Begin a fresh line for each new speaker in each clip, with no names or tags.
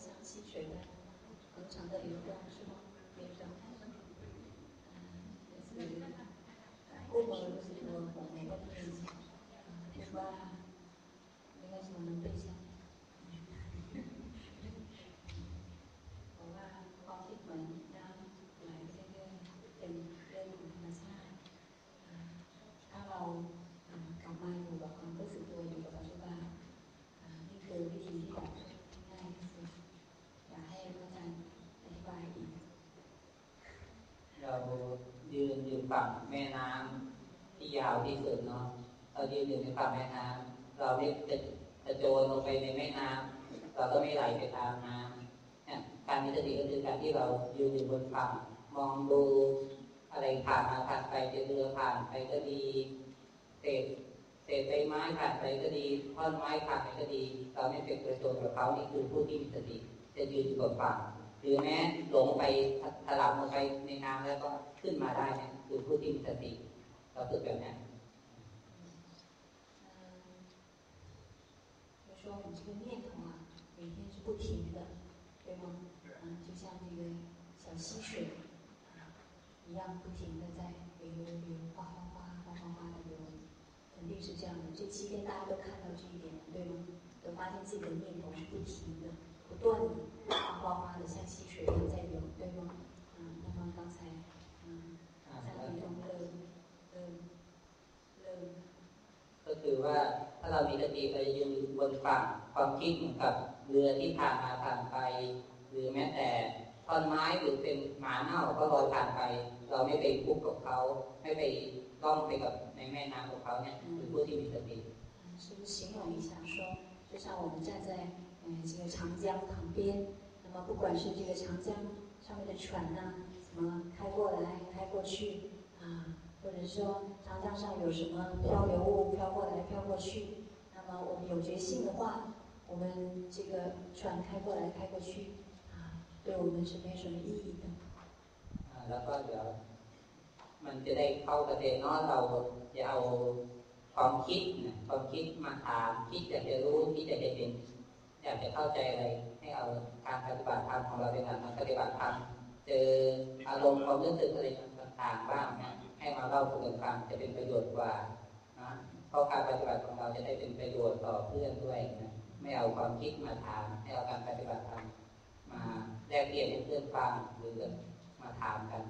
像溪水般恒常的流动，是吗？流动。嗯，就是过了就是说我们的背景，是吧？应
ฝั่งแม่น้ำที่ยาวที่สุดเนาะเรายืนอยู่ในฝั่งแม่น้ำเราไม่จะจะโจรลงไปในแม่น้ำเราก็ไม่ไหลไปตามน้ำการมีสติก็คือการที่เรายืนอยู่บนฝั่งมองดูอะไรผ่านมาผ่านไปจะเรือผ่านไปก็ดีเศษเศษใบไม้ผ่านไปก็ดีท่อนไม้ผ่านไปก็ดี เราไม่เป็นประโยชน์กับเขานี่คือผู้ที่มีสติจะยืนอยู่บนฝั่งหรือแม้หลงไปถลำลงไปในน้ำแล้วก็ขึ้นมาได้เนี่ย คือผู้ที่มีสติเราฝึกแบบนี้
就说我们这个念头啊，每天是不停的，对吗？嗯，就像这个小溪水一样，不停的在流流，哗哗哗，哗哗哗的流，肯定是这样的。这七天大家都看到这一点，对吗？都发现自己的念头是不停的、不断的、哗哗哗的，像溪水一样在流，对吗？
คือว่าถ้าเรามีสติไปยืนบนฝั่งความคิดเหมือนกับเรือที่ผ่านมาผ่านไป หรือแม้แต่ท่อนไม้หรือเป็นหมาเน่าก็ลอยผ่านไป เราไม่ไปคุกกับเขาไม่ไปล่องไปกับในแม่น้ำของเขาเนี่ยคือผู้ที่มีสติ
是不是形容一下说就像我们站在嗯这个长江旁边，那么不管是这个长江上面的船呐，什么开过来开过去啊， 或者说长江上有什么漂流物飘过来飘过去，那么我们有决心的话，我们这个船开过来开过去啊，对我们是没什么意义的。
啊，แล้วก็เดี๋ยวมันจะได้เข้าประเด็นเนาะเราจะเอาความคิดนะความคิดมาถามคิดอยากจะรู้คิดอยากจะเห็นอยากจะเข้าใจอะไร ให้เอาการปฏิบัติธรรมของเราเป็นการปฏิบัติธรรมเจออารมณ์ความรู้สึกอะไรต่างๆบ้างนะ ให้มาเล่าสู่กันฟังจะเป็นประโยชน์กว่านะเพราะการปฏิบัติของเราจะได้เป็นประโยชน์ต่อเพื่อนด้วยนะไม่เอาความคิดมาถามให้เอาการปฏิบัติธรรมมาแลกเปลี่ยนให้เพื่อนฟังหรือมาถามกัน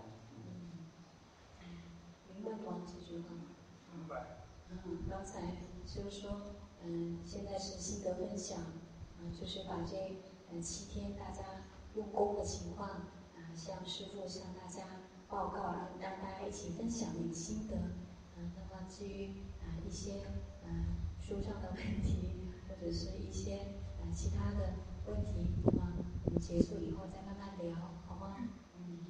明白吗？这句话。明白。嗯，刚才就是说，嗯，现在是心得分享，嗯，就是把这嗯七天大家用功的情况，啊，向师傅向大家 报告，让大家一起分享你的心得。嗯，那么至于啊一些嗯书上的问题，或者是一些啊其他的问题，那么我们结束以后再慢慢聊，好吗？嗯。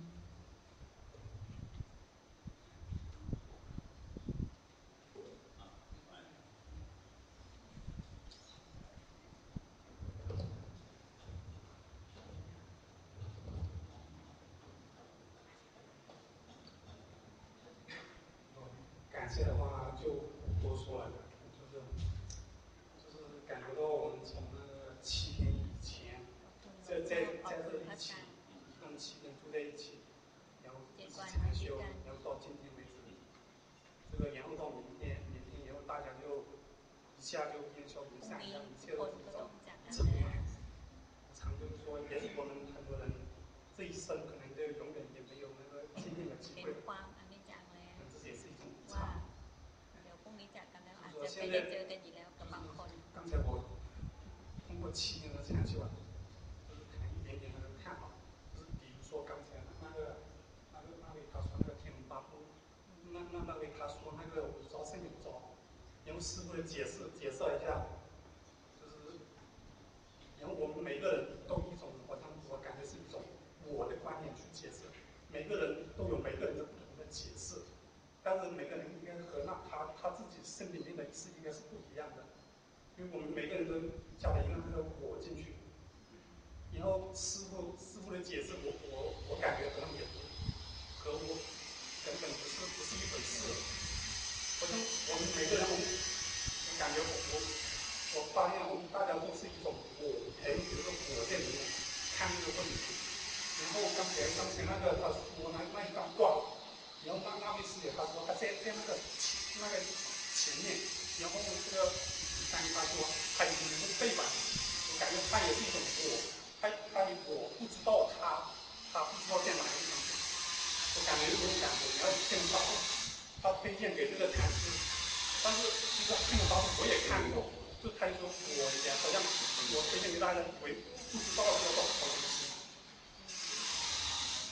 感谢的话就不多说了，就是就是感觉到我们从那个七天以前，在在在这一起，一共七天住在一起，然后一起禅修，然后到今天为止，这个然后到明天，明天以后大家就一下就烟消云散，一切都知道。今天，常就是说，也许我们很多人这一生可能就永远也没有那个见面的机会。现在刚才我通过七年的禅修啊，就是谈一点点那个看法，就是比如说刚才那个那个那位他说那个天龙八部，那那那位他说那个五招胜有招，然后师傅的解释解释一下，就是然后我们每个人都一种好像我感觉是一种我的观点去解释，每个人都有每个人的不同的解释。但是每个人应该和那他他自己身里面的意思应该是不一样的，因为我们每个人都加了一个那个我进去，然后师傅师傅的解释，我我我感觉可能也不和我根本不是不是一回事。好像我们每个人，我感觉我我我发现我们大家都是一种我，还有一个我在里面，看这个问题。然后刚才刚才那个他说那那一段话，然后那那位师姐他说他在在那个那个前面，然后这个三他说他已经是背板，我感觉他也是一种我，他他我不知道他他不知道在哪个地方，我感觉有种感觉，然后见到他推荐给这个禅师，但是其实看到我也看过，就他说我也好像我推荐给大家，以为不知道要到什么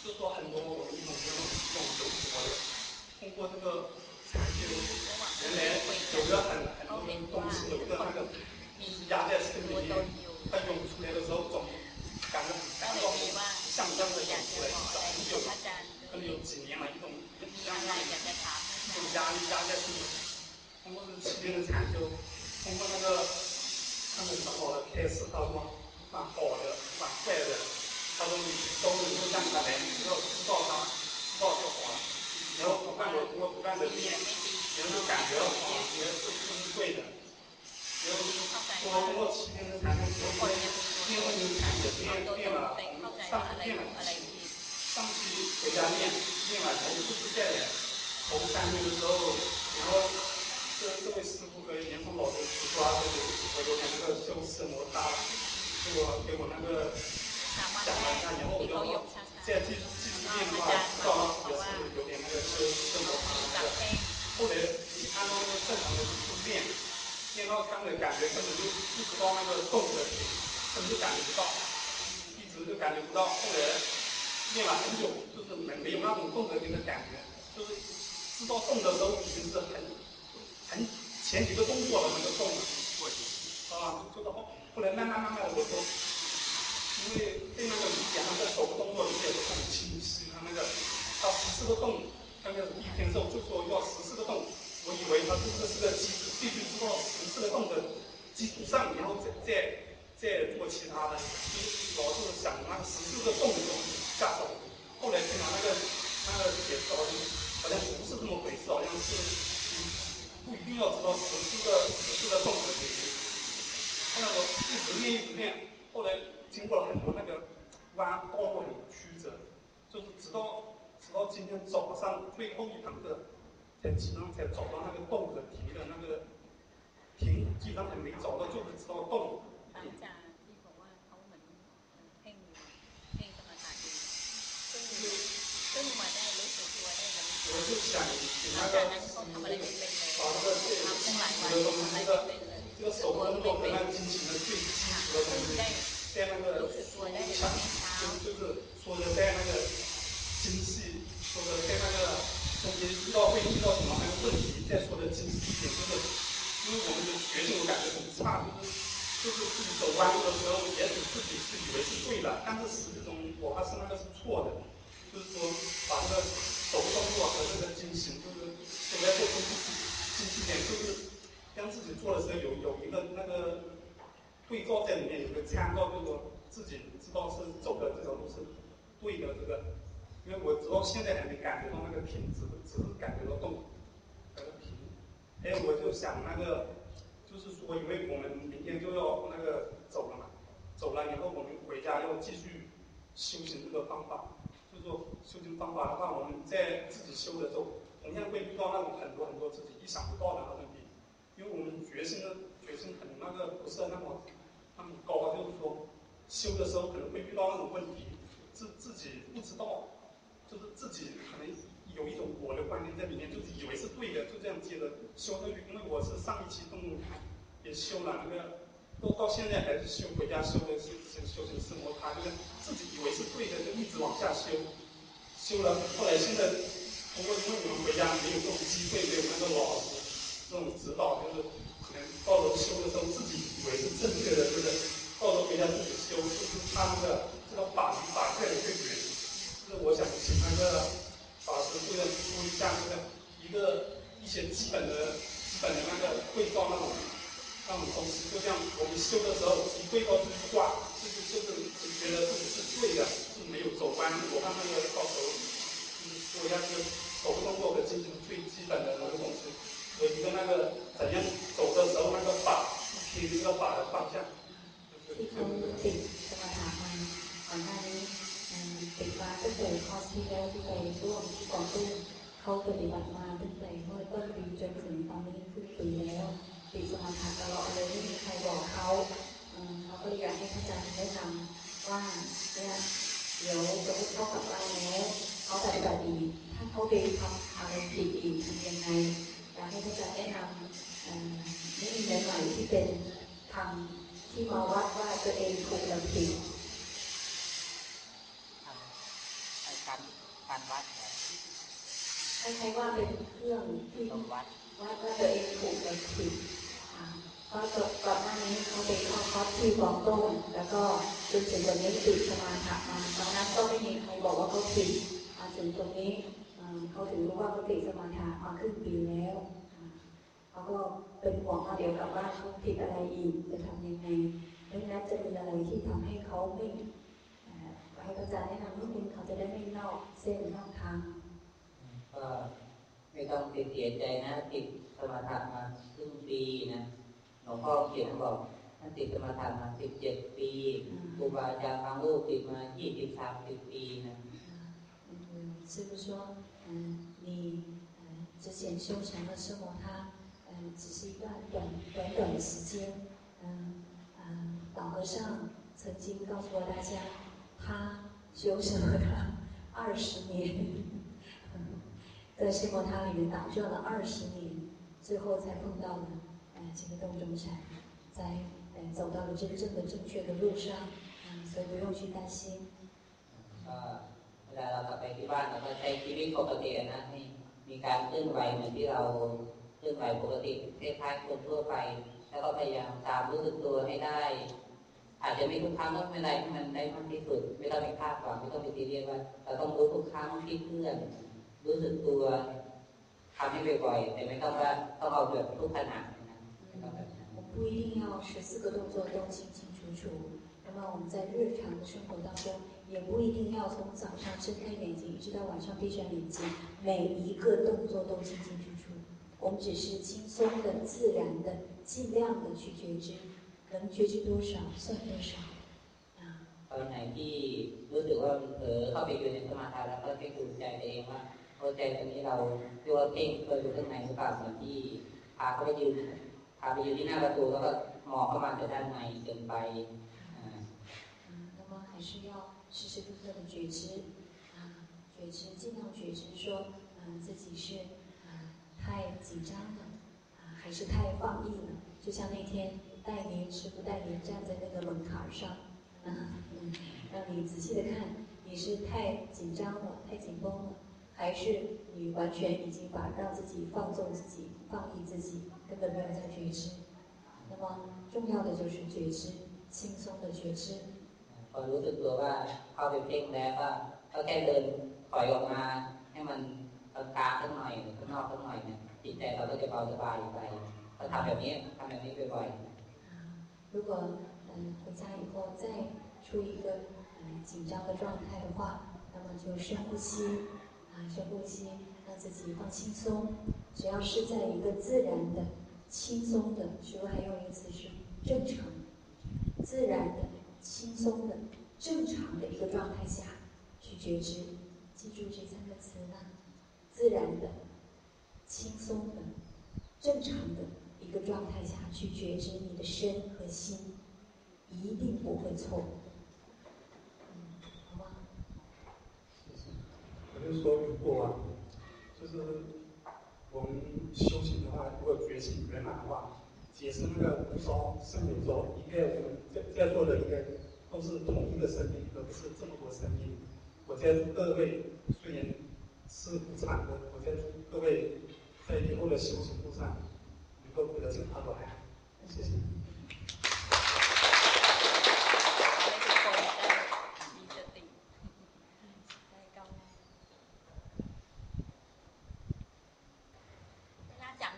东西。就说很多我们一种这种一种有我的，通过这个禅修，原来有个很很多东西，有一个那个压在身体里面，它涌出来的时候总感觉感到像这样的涌出来，早很久，可能有几年了，一种一种压力压在身体里。通过这时间的禅修，通过那个他们长老的开示，他说蛮好的，蛮坏的。他说你都能够让他来，你要知道他，知道就好了。然后不断的通过不断的练，然后就感觉到啊，原来这这是对的。然后就是说通过七天的禅修，我练练了这个禅也练练了，我们上次练了几次，上期回家练练完，然后这次再来，头三个月的时候，然后这这位师傅和严峰老师指出啊，就是我有那个修饰摩擦，给我给我那个。讲了一下，然后我就再继继续练的话，知道也是有点那个修生活上的那个。后来按照那个正常的去练，练到刚才感觉根本就不知道那个动的点，根本就感觉不到，一直就感觉不到。后来练了很久，就是没没有那种动的点的感觉，就是知道动的时候已经是很很前几个动作的那个动了，啊，就是后后来慢慢慢慢的我都。因为对那个理解，他的手部动作理解不是很清晰。他那个他十四个洞，刚开始一天时候就说要十四个洞，我以为他这个是个基础，必须做到十四个洞的基础上，然后再再再做其他的。就是老是想那个十四个洞的下手。后来听完那个那个解释，好像好像不是这么回事，好像是不一定要知道十四个十四个洞的。后来我一直练一直练，后来。经过了很多那个弯道路很曲折，就是直到直到今天早上最后一堂课，才基本上才找到那个动的停的那个停，基本上还没找到，就是知道动。我就想请那个把那个最基础的东西，这个这个手动作和那进行的最基础的东西。在那个书上，就就是说的在那个精细，说的在那个中间遇到会遇到什么那个问题，再说的精细一点，就是因为我们的觉性我感觉很差，就是就是自己走弯路的时候，也许自己是以为是对的，但是实际中我还是那个是错的，就是说把这个手部动作和这个精行，就是应该做精细精细点，就是让自己做的时候有有一个那个。对照在里面有个参照，就是说自己知道是走的这条路是对的，这个，因为我直到现在还没感觉到那个停，只只是感觉到动，感觉停。还有我就想那个，就是说，因为我们明天就要那个走了嘛，走了以后我们回家要继续修行这个方法，就是说修行方法的话，我们在自己修的时候，同样会遇到那种很多很多自己意想不到的那种问题，因为我们决心的决心很那个不是那么。他们高，就是说修的时候可能会遇到那种问题，自自己不知道，就是自己可能有一种我的观念在里面，就是以为是对的，就这样接着修下去。因为我是上一期动物也修了那个，到到现在还是修，回家修的是修修成四摩他，就是自己以为是对的，就一直往下修，修了。后来现在通过因为我们回家没有这种机会，没有那个老师这种指导，就是。到时候修的时候，自己以为是正确的，就是到时候回家自己修，就是他那个这个法离法越来越远。就是我想请那个法师会说一下，这个一个一些基本的、基本的那个对照那种那种东西。就像我们修的时候，一对照这句话，就是就是只觉得自己是对的，是没有走弯路。我看那个到时候就是说一下这个手部动作和进行最基本的那个东西。 บางทีก็นั่งก็แต่ยังส่
งเนที่ขาตอนหน้านี้ติดมาตั้งแต่คอสที่แล้วที่ไปร่วมที่องตู้เขาปฏิบัติมาตั้งแต่เมื่อต้นปีจนถึงตอนนี้ครึ่ปีแล้วติดสมถะตลอดเลยไม่มีใครบอกเขาเขาก็อยากให้พระอาจารย์ได้ทำว่าเนี่ยเดี๋ยวจะพูดเข้ากลับเราแล้วเขาปฏิบัติดีถ้าเขาไปทำอะไรผิดอีกทำยังไง อยากให้พระอาจารย์แนะนำไม่มีใหม่ที่เป็นทำที่มาวัดว่าตัวเองถูกหรือผิด
การวัด
ใครๆว่าเป็นเครื่องที่
วัดว่า
ตัวเองถูกหรือผิดเพราะก่อนหน้านี้เขาไปเข้าคอร์สที่กองต้นแล้วก็จนถึงวันนี้ติดสมาธิมาตอนนั้นก็ไม่มีใครบอกว่าเขาผิดมาถึงตรงนี้ เขาถึงรู้ว่าเขาติดสมาธิมาครึ่งปีแล้วเขาก็เป็นห่วงว่าเดี๋ยวกลับบ้านเขาผิดอะไรอีกจะทำยังไงดังนั้นจะมีอะไรที่ทำให้เขาไม่ให้พระอาจารย์แนะนำนิดนึงเขาจะได้ไม่นอกเส้นนอกทาง
ก็ไม่ต้องเสียใจนะติดสมาธิมาครึ่งปีนะหลวงพ่อเขียนบอกท่านติดสมาธิมาสิบเจ็ดปีครูบาอาจารย์บางรูปติดมายี่สิบสามสิบปีนะ
师傅说， 嗯，你之前修成了生活，它嗯只是一段短短短的时间，嗯嗯，老和尚曾经告诉过大家，他修成了二十年。在西摩他里面打转了二十年，最后才碰到了呃这个洞中禅，在呃走到了真正的正确的路上，嗯，所以不用去担心。
啊， ลาเรากลับไปที่บ้านเราก็ใช้ชีวิตปกตินะมีมีการเคลื่อนไหวเหมือนที่เราเคลื่อนไหวปกติคล้ายๆคนทั่วไป แล้วก็พยายามตามรู้สึกตัวให้ได้ อาจจะไม่ทุกครั้งก็ไม่ได้ที่มันได้มากที่สุดไม่ต้องไปคาดหวังไม่ต้องไปตีเรียกว่าเราต้องรู้ทุกครั้งที่เคลื่อนรู้สึกตัวทำให้บ่อยๆแต่ไม่ต้องว่าต้องเอาแบบทุกขณะ
我不一定要十四个动作都清清楚楚。那么我们在日常的生活当中， 也不一定要从早上睁开眼睛一直到晚上闭上眼睛，每一个动作都清清楚楚。我们只是轻松的、自然的、尽量的去觉知，能觉知多少算多少。
ตอนไหนที่รู้สึกว่าเผลอเข้าไปอยู่ในสมาธิแล้วก็ไปดูใจตัวเองว่าพอใจตรงนี้เราตัวเพ่งเคยดูข้างในหรือเปล่าเหมือนที่พาเขาไปยืนพาไปยืนที่หน้าประตูแล้วก็มองเข้ามาจากด้านในเกินไป
那么还是要 时时刻刻的觉知啊，觉知，尽量觉知说，嗯，自己是啊太紧张了啊，还是太放逸了。就像那天带您师傅带您站在那个门槛上，啊嗯，让你仔细的看，你是太紧张了，太紧绷了。还是你完全已经把让自己放纵自己、放逸自己，根本没有在觉知。那么重要的就是觉知，轻松的觉知。
พอรู้สึกตัวว่าเข้าไปเพ่งแล้วก็ก็แค่เดินถอยออกมาให้มันกลางสักหน่อยข้างนอกสักหน่อยเนี่ยจิตใจเราก็จะเบาสบายไปก็ทำแบบนี้ทำแบบนี้บ่อย
ๆ如果嗯回家以后再出一个嗯紧张的状态的话，那么就深呼吸。深呼吸，让自己放轻松。只要是在一个自然的、轻松的，师傅还用一个词是正常、自然的、 轻松的、正常的一个状态下去觉知。记住这三个词呢：自然的、轻松的、正常的一个状态下去觉知你的身和心，一定不会错。嗯，好吗？
我就说过啊，就是我们修行的话，如果觉性圆满的话，解释那个无双生有说，应该我们在在座的应该都是同一个生命，而不是这么多生命。我在各位虽然是不惨的，我在各位在以后的修行路上能够得证阿罗汉。谢谢。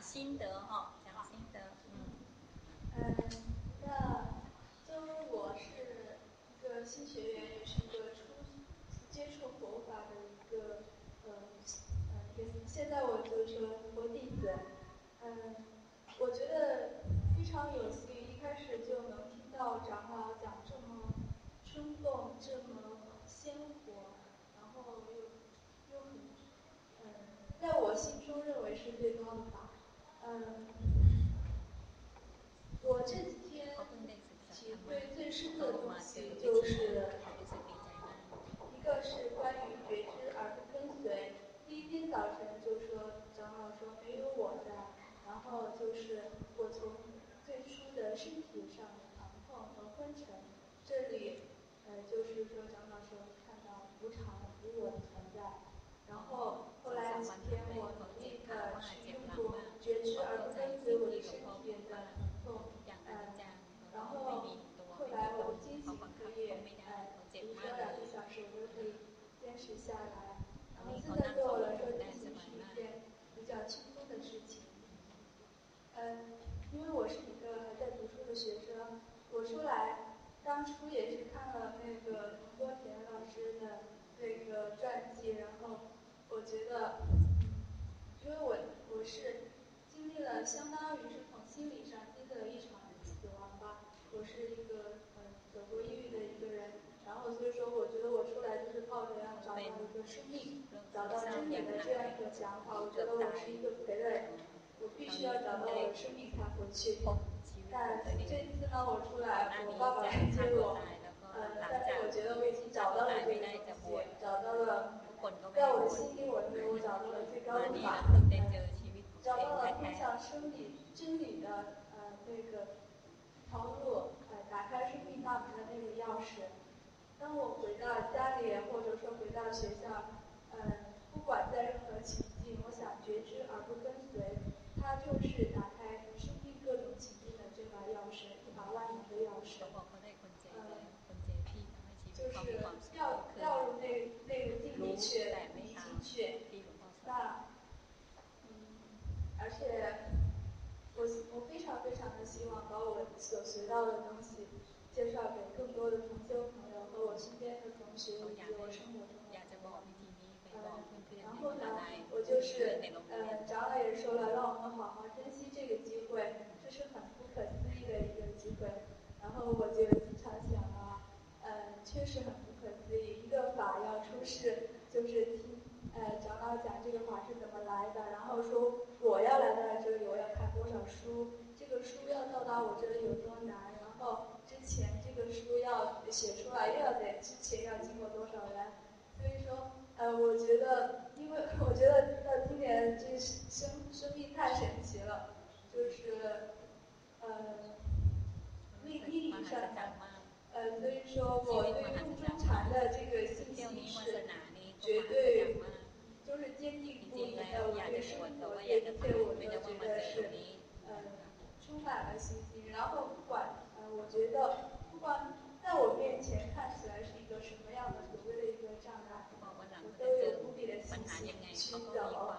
心得哈，讲心得，嗯，嗯，那作为我是一个新学员，也是一个初接触佛法的一个，呃，呃，现在我就是说佛弟子，嗯，我觉得非常有幸，一开始就能听到长老讲这么生动、这么。我心中认为是最高的法。嗯，我这几天体会最深的东西就是，一个是关于觉知而不跟随。第一天早晨就说长老说没有我在，然后就是我从最初的身体上的疼痛和昏沉，这里呃就是说长老说看到无常无我的存在，然后后来几天我努力的去用作觉知而不跟随我的身体的疼痛，呃，然后后来我惊醒可以呃，比如说两个小时我都可以坚持下来。然后现在对我来说，进行是一件比较轻松的事情。嗯，因为我是一个还在读书的学生，我出来当初也是看了那个龙多田老师的那个传记，然后我觉得，因为我我是经历了相当于是从心理上经历了一场死亡吧，我是一个呃走过抑郁的一个人。然后所以说，我觉得我出来就是抱着要找到一个生命，找到真理的这样一个想法。我觉得我是一个傀儡，我必须要找到我的生命才回去。但这一次呢，我出来，我爸爸来接我，呃，但是我觉得我已经找到了这个东西，找到了，在我的心里，我认为我找到了最高的法，找到了通向生理真理的呃那个条路，呃，打开生命大门的那个钥匙。当我回到家里，或者说回到学校，嗯，不管在任何情境，我想觉知而不跟随，它就是打开生命各种情境的这把钥匙，一把万能的钥匙。嗯，就是掉掉入那那个境里去，迷进去。那，嗯，而且我非常非常的希望把我所学到的东西。介绍给更多的同修朋友和我身边的同学以及我生活中的朋友。呃，然后呢，我就是呃，长老也说了，让我们好好珍惜这个机会，这是很不可思议的一个机会。然后我就经常想啊，呃，确实很不可思议，一个法要出世，就是听呃长老讲这个法是怎么来的，然后说我要来到这里，我要看多少书，这个书要到达我这里有多难，然后。之前这个书要写出来，又要在之前要经过多少人？所以说，呃，我觉得，因为我觉得到今年这生生命太神奇了，就是，呃，命命理上，呃，所以说我对梦中禅的这个信息是绝对，就是坚定不移的。我对生活对一切我都觉得是，呃，充满了信心。然后不管。我觉得，不管在我面前看起来是一个什么样的所谓的一个障碍，我都有无比的信心去走。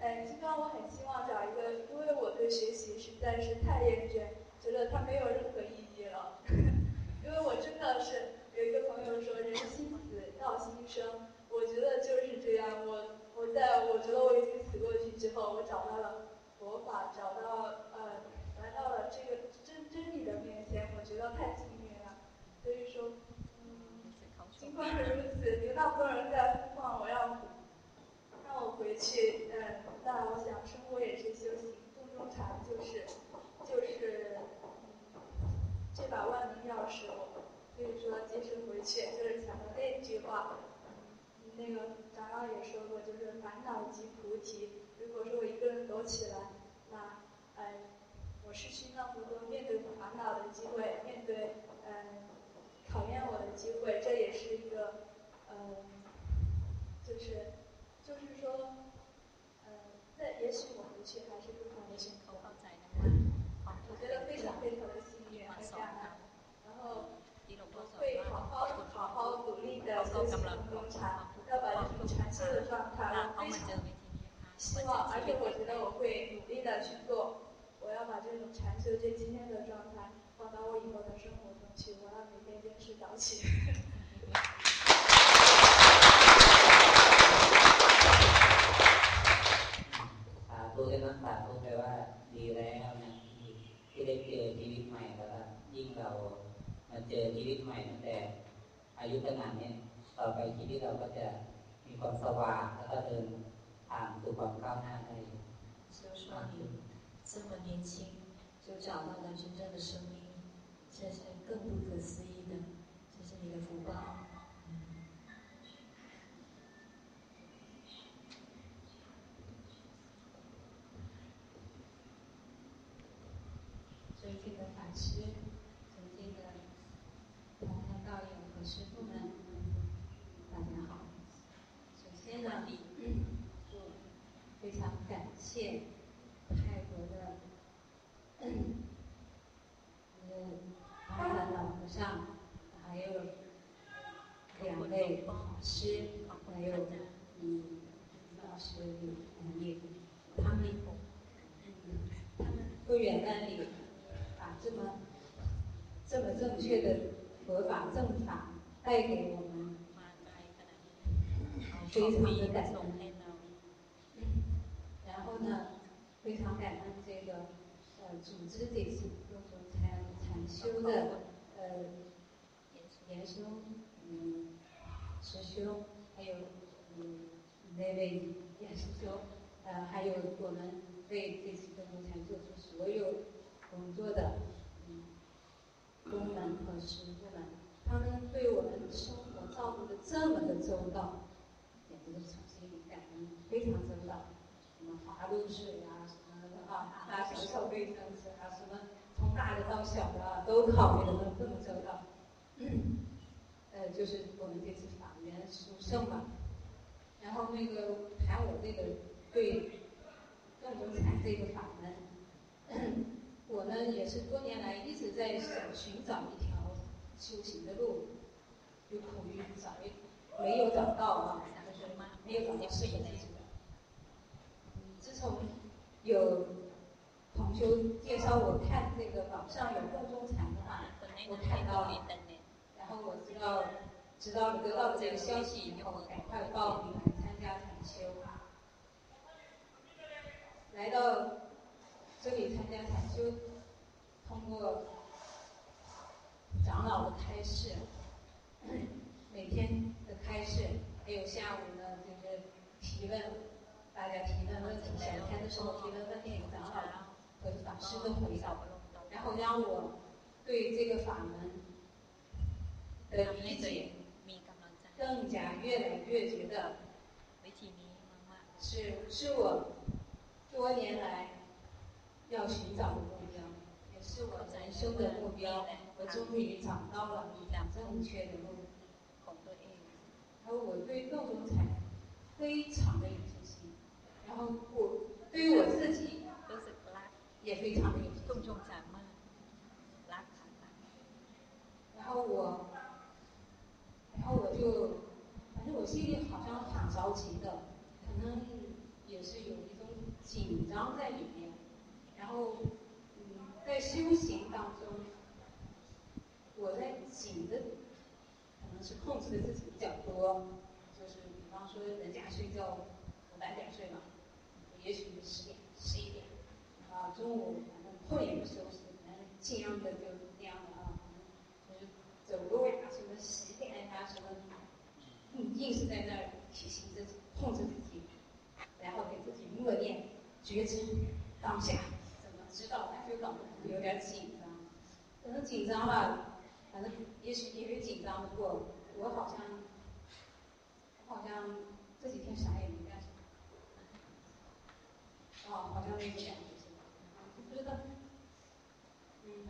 哎，今天我很希望找一个，因为我对学习实在是太厌倦，觉得它没有任何意义了。因为我真的是有一个朋友说“人心死，道心生”，我觉得就是这样。我我在我觉得我已经死过去之后，我找到了佛法，找到呃，来到了这个。真真理的面前，我觉得太幸运了。所以说，嗯，尽管是如此，有那么多人在呼唤我要让我回去。嗯，但我想生活也是修行，洞中禅就是就是这把万能钥匙我。所以说，即使回去，就是想到那句话。那个长老也说过，就是烦恼即菩提。如果说我一个人走起来，那哎。我失去那么多面对烦恼的机会，面对嗯考验我的机会，这也是一个嗯，就是就是说嗯，那也许我回去还是更好的选择。我觉得非常非常的幸运，很感恩。然后我会好好好好努力的修行中禅，要把这种禅修的状态，我非常希望，而且我觉得我会努力的去做。我要把这种禅修这今天的状态放到我以后的生活中去，我要每天坚持早起。
สาธุนะสาธุแปลว่าดีแล้วนะที่ได้เจอชีวิตใหม่แล้วยิ่งเรามาเจอชีวิตใหม่ตั้งแต่อายุขนาดนี้ต่อไปชีวิตเราก็จะ มีความสว่างแล้วก็เดิน ทางสู่ความก้าวหน้าได้
就是说你这么年轻就找到了真正的生命，这是更不可思议的，这是你的福报。 谢泰国的嗯阿兰老和尚，还有两位法师，还有嗯老师李他们他们不远万里。这么这么正确的佛法正法带给我们，非常的感动。然后呢，非常感恩这个呃组织这次六祖禅禅修的呃研修嗯实修，还有嗯那位严师兄，呃还有我们为这次六祖禅做出所有工作的嗯。工人和师傅们，他们对我们生活照顾的这么的周到，简直是从心里感恩，非常周到。什么华露水啊，小小卫生纸啊，什么从大的到小的啊，都考虑的这么周到。呃，就是我们这次法源殊胜嘛。然后那个谈我这个对动中禅这个法门。我呢也是多年来一直在寻找一条修行的路，就苦于找一没有找到啊，就是没有找到适合自己的。自从有同修介绍我看这个网上有共中禅的话，我看到了，然后我知道知道得到这个消息以后，赶快报名来参加禅修，来到。这里参加禅修，通过长老的开示，每天的开示，还有下午呢就是提问，大家提问问题，闲天的时候提问问题，长老和法师的回答，然后让我对这个法门的理解更加越来越觉得是是我多年来。要寻找的目标，也是我人生的目标。我终于找到了正确的路。然后我对洞中禅非常的有信心，然后我对于我自己也非常的有信心。然后我，然后我就，反正我心里好像很着急的，可能也是有一种紧张在里面。然后，嗯，在修行当中，我在紧的，可能是控制的自己比较多，就是比方说人家睡觉，我晚点睡嘛，也许十点、十一点，啊，中午反正困也不休息，反正尽量的就那样的啊，就是走路呀，什么洗脸呀，什么，嗯，硬是在那儿提醒自己，控制自己，然后给自己默念觉知当下。怎么知道，但就搞得有点紧张，可能紧张了，反正也许因为紧张，不过我好像，我好像这几天啥也没干，哦，好像那种感觉是吧？不知道，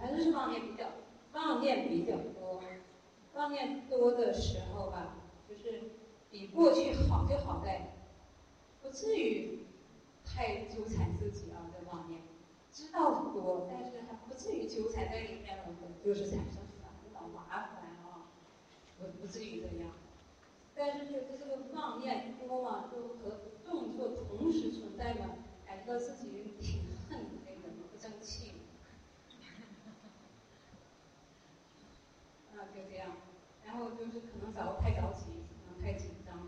嗯，反正是妄念比较，妄念比较多，妄念多的时候吧，就是比过去好就好在，不至于太纠缠自己啊，这妄念。知道多，但是还不至于纠缠在里面了，就是产生烦恼麻烦啊，不不至于这样。但是就是这个妄念多嘛，就和动作同时存在嘛，感觉到自己挺恨那个不争气。就这样。然后就是可能早太着急，可能太紧张了。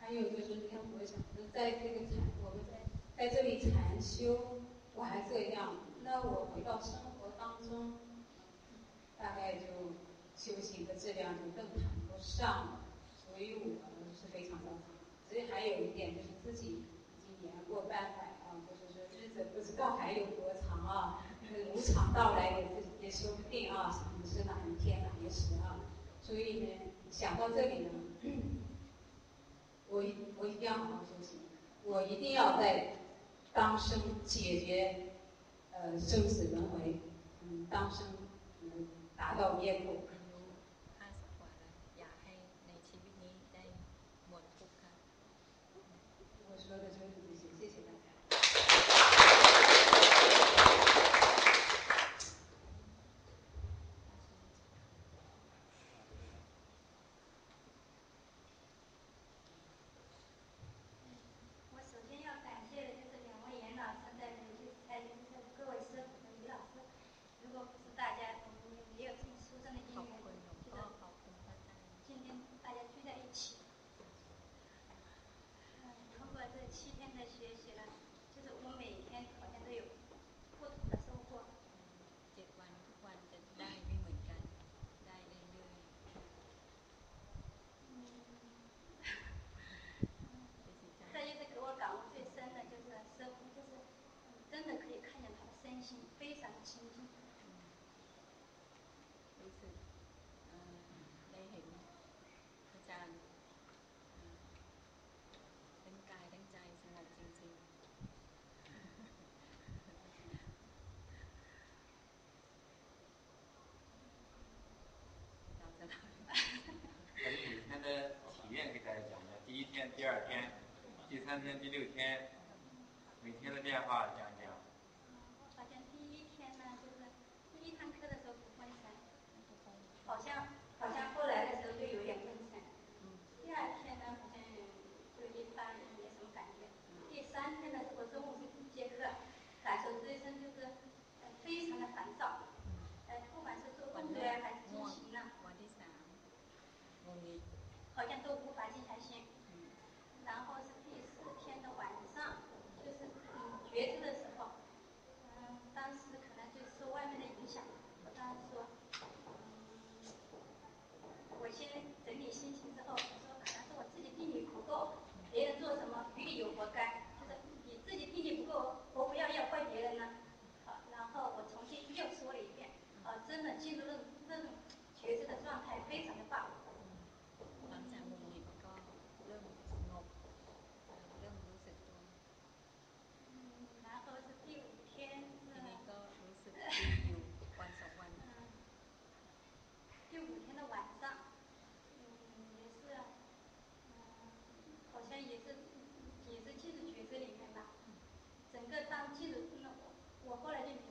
还有就是，你看，我想，在这个禅，我们在在这里禅修，我还这样，那我回到生活当中，大概就修行的质量就更谈不上了。所以我非常的常。所以还有一点就是自己已经年过半百啊，就是说日子不知道还有多长啊，无常到来的，这也说不定啊，是哪一天哪一时啊。所以呢，想到这里呢，我我一定要好好修行，我一定要在当生解决呃生死轮回，嗯，当生嗯达到灭
度。非常清。
等解，每天的体验给大家讲一下，第
一天、第二天、第三天、第六天。thời gian tôi. 我后来就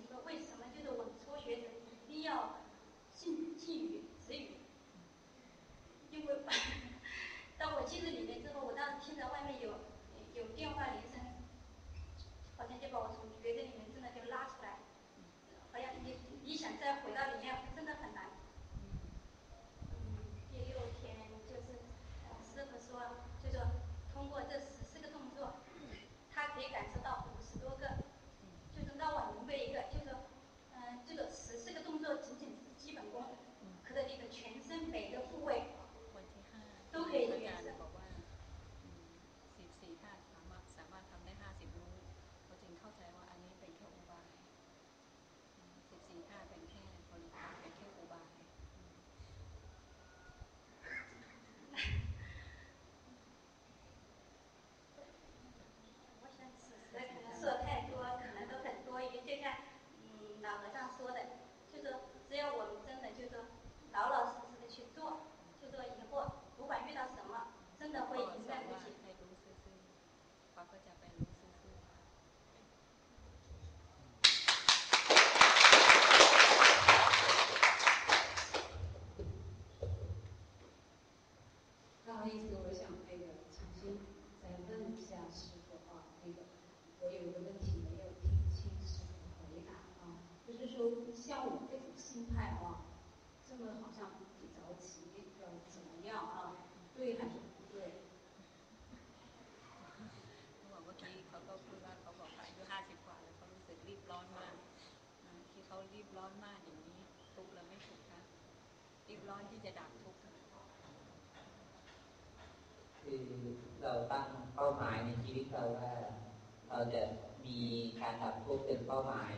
เราจะมีการดับทุกข์เป็นเป้าหมาย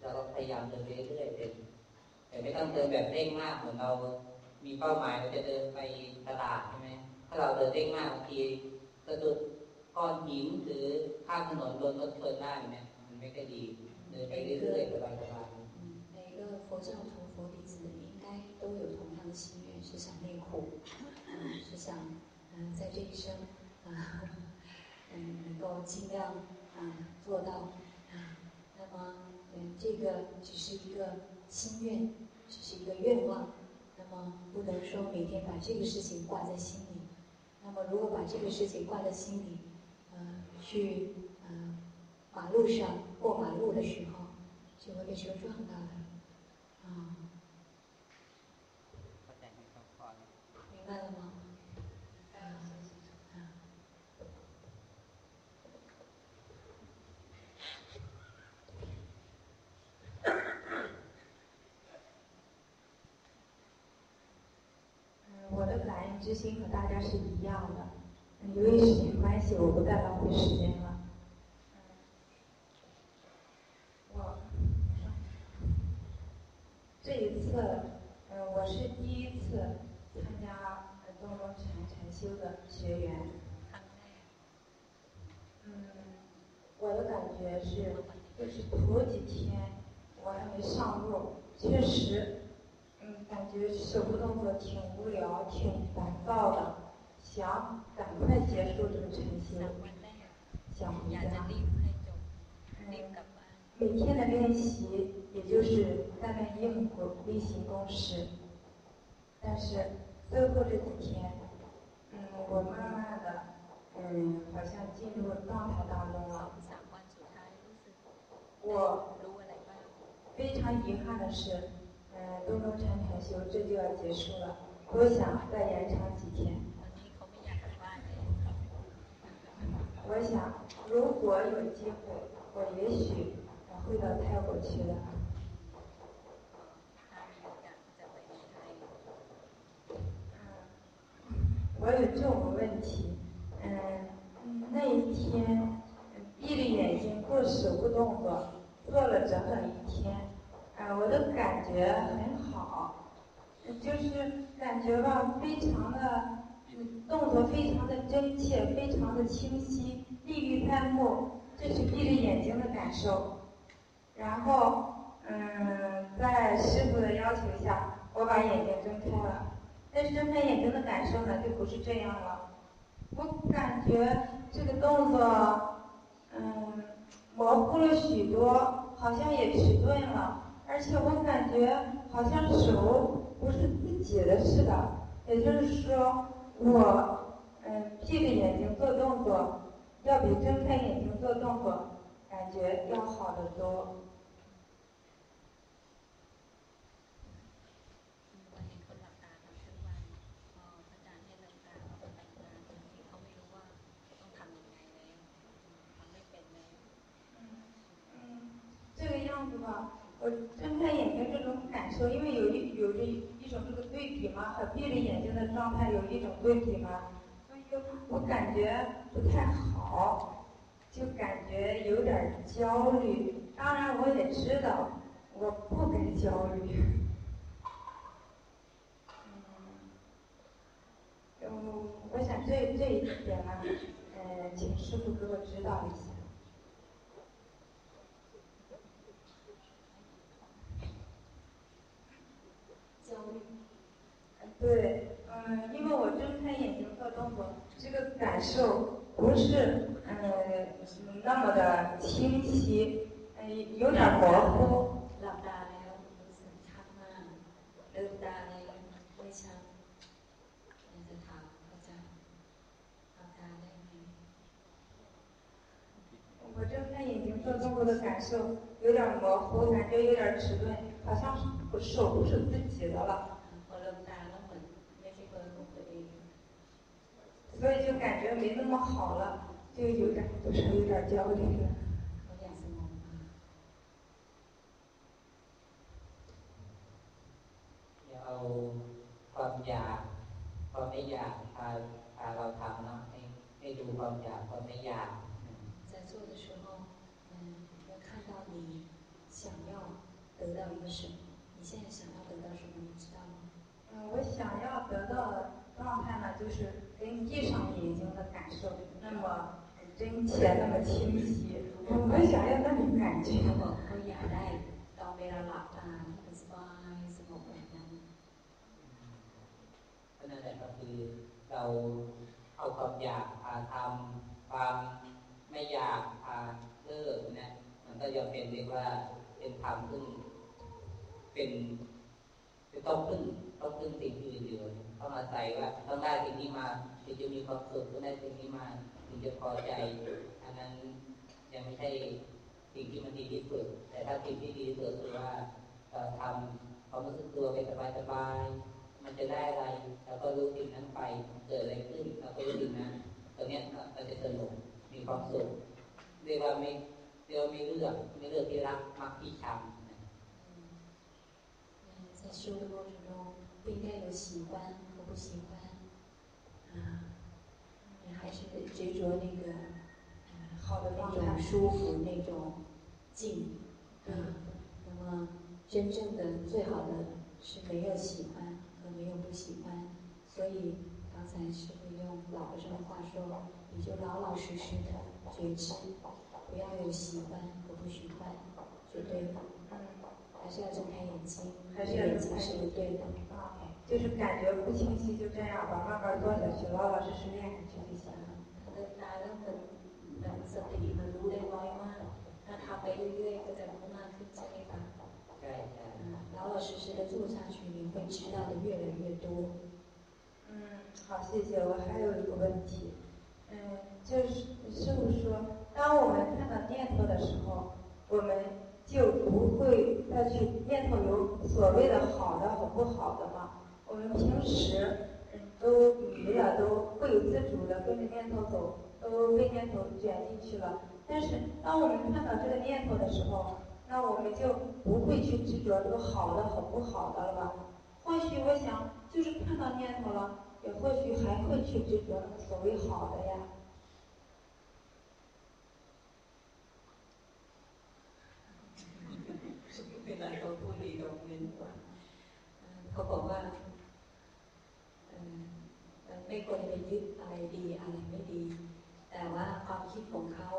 เราก็พยายามเดินเรื่อยๆเป็นแต่ไม่ต้องเดินแบบเร่งมากเหมือนเรา มีเป้าหมายเราจะเดินไปตลาดใช่ไหมถ้าเราเดินเร่งมากบางทีสะดุดก้อนหินหรือข้ามถนนโดนรถชนได้เนี่ยมันไม่ค่อยดีเดินไปเรื่อยๆสบาย
ๆ每个佛教徒、佛弟子应该都有同样的心愿，是想灭苦，嗯，是想嗯在这一生啊嗯能够尽量 啊做到啊。那么嗯这个只是一个心愿，只是一个愿望。那么不能说每天把这个事情挂在心里。那么如果把这个事情挂在心里，嗯，去嗯马路上过马路的时候，就会被车撞到的，啊。明白了吗？
之心和大家是一样的，由于时间关系，我不再浪费时间了。我这一次，嗯，我是第一次参加东龙禅禅修的学员。嗯，我的感觉是，就是头几天我还没上路，确实。感觉手部动作挺无聊、挺烦躁的，想赶快结束这个晨修，想回家。嗯，每天的练习也就是在那应付例行公事，但是最后这几天，嗯，我慢慢的，嗯，好像进入状态当中了。我非常遗憾的是。嗯，东东禅禅修这就要结束了，我想再延长几天。我想，如果有机会，我也许会到泰国去的。我有这种问题，嗯，那一天闭着眼睛做手部动作，做了整整一天。我的感觉很好，就是感觉吧，非常的动作非常的真切，非常的清晰，历历在目。这是闭着眼睛的感受。然后，嗯，在师傅的要求下，我把眼睛睁开了。但是睁开眼睛的感受呢，就不是这样了。我感觉这个动作，嗯，模糊了许多，好像也迟钝了。而且我感觉好像手不是自己的似的，也就是说，我嗯闭着眼睛做动作，要比睁开眼睛做动作感觉要好得多。这个样子吧。我睁开眼睛这种感受，因为有一有着一种这个对比嘛，和闭着眼睛的状态有一种对比嘛，所以我感觉不太好，就感觉有点焦虑。当然，我也知道我不该焦虑。嗯，我想这这一点呢，呃，请师傅给我指导一下。对，嗯，因为我睁开眼睛做动作，这个感受不是嗯那么的清晰，嗯，有点模糊。我睁开眼睛做动作的感受有点模糊，感觉有点迟钝，好像是手不是自己的了。所以就感觉没那么好了，就有点就是有点焦虑了。
在做的时候，嗯，要看到你想要得到一个什么？你现在想要得到什么？你知道吗？
嗯，我想要得到。状态呢，就是跟闭上眼睛的感受那么真切，那么清晰。我想要那种感觉。
เขาอยากได้ตอนเวลาหลับตาสบายสงบแบบนั้น
นั่นแหละก็คือเราเอาความอยากพาทำความไม่อยากพาเลิกนะมันก็ยังเป็นเรียกว่าเป็นธรรมซึ่งเป็นเป็นต้องพึ่งต้องพึ่งสิ่งอื่นอยู่ ต้องอาใส่ว่าต้องได้สิ่งนี้มาถึงจะมีความสุขต้องได้สิ่งนี้มาถึงจะพอใจ อันนั้นยังไม่ใช่สิ่งที่มันดีที่สุด แต่ถ้าสิ่งที่ดีที่สุดคือว่าเราทำความรู้สึกตัวไปสบายๆมันจะได้อะไรแล้วก็รู้สิ่งนั้นไปเกิดอะไรขึ้นเราก็รู้สิ่งนั้นตอนนี้เราจะสนุกมีความสุขเรียกว่าไม่เรียกว่าไม่เลือกไม่เลือกที่รักมักที่ชัง
จะชูโรโน 不喜欢，啊，你还是执着那个，好的那种舒服那种静，啊，那么真正的最好的是没有喜欢和没有不喜欢，所以刚才师傅用老和尚的话说，你就老老实实的觉知，不要有喜欢和不喜欢，就对了。还是要睁开眼睛，还是眼睛是不对的。
啊，就是感觉不清晰，就这样吧，慢慢做下去，老老实实练下去就行了。
ตาแล้วมันมันสติมันรู้ได้น้อยมากถ้าทำไปเรื่อยๆก็จะรู้มากขึ้นใช่ไหมคะ
ใช่ใช่
老老实实的做下去，你会知道的越来越多。
嗯，好，谢谢。我还有一个问题，嗯，就是师傅说，当我们看到念头的时候，我们。就不会再去念头有所谓的好的和不好的嘛。 我们平时嗯都迷了，都不由自主的跟着念头走，都被念头卷进去了。但是当我们看到这个念头的时候，那我们就不会去执着这个好的和不好的了吧？或许我想，就是看到念头了，也或许还会去执着那个所谓好的呀。
เขาบอก ไม่ควรไปยึดอะไรดีอะไรไม่ดี แต่ว่าความคิดของเขา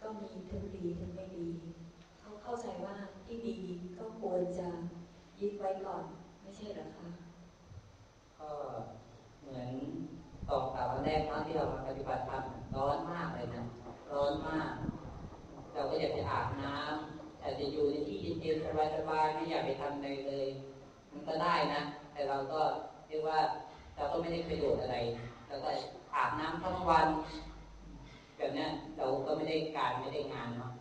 ก็มีทั้งดีทั้งไม่ดี เขาเข้าใจว่าที่ดีก็ควรจะยึดไว้ก่อนไม่ใช่หรอคะ
ก็เหมือนตอนแต่วันแรกที่เรามาปฏิบัติธรรมร้อนมากเลยนะร้อนมาก เราก็อยากจะอาบน้ำแต่จะอยู่ในที่เย็นๆสบายๆไม่อยากไปทำอะไรเลย มันก็ได้นะ แต่เราก็เรียกว่า เราก็ไม่ได้ประโยชน์อะไรเราก็อาบน้ำทั้งวันแบบนี้เราก็ไม่ได้การไม่ได้งานเนาะ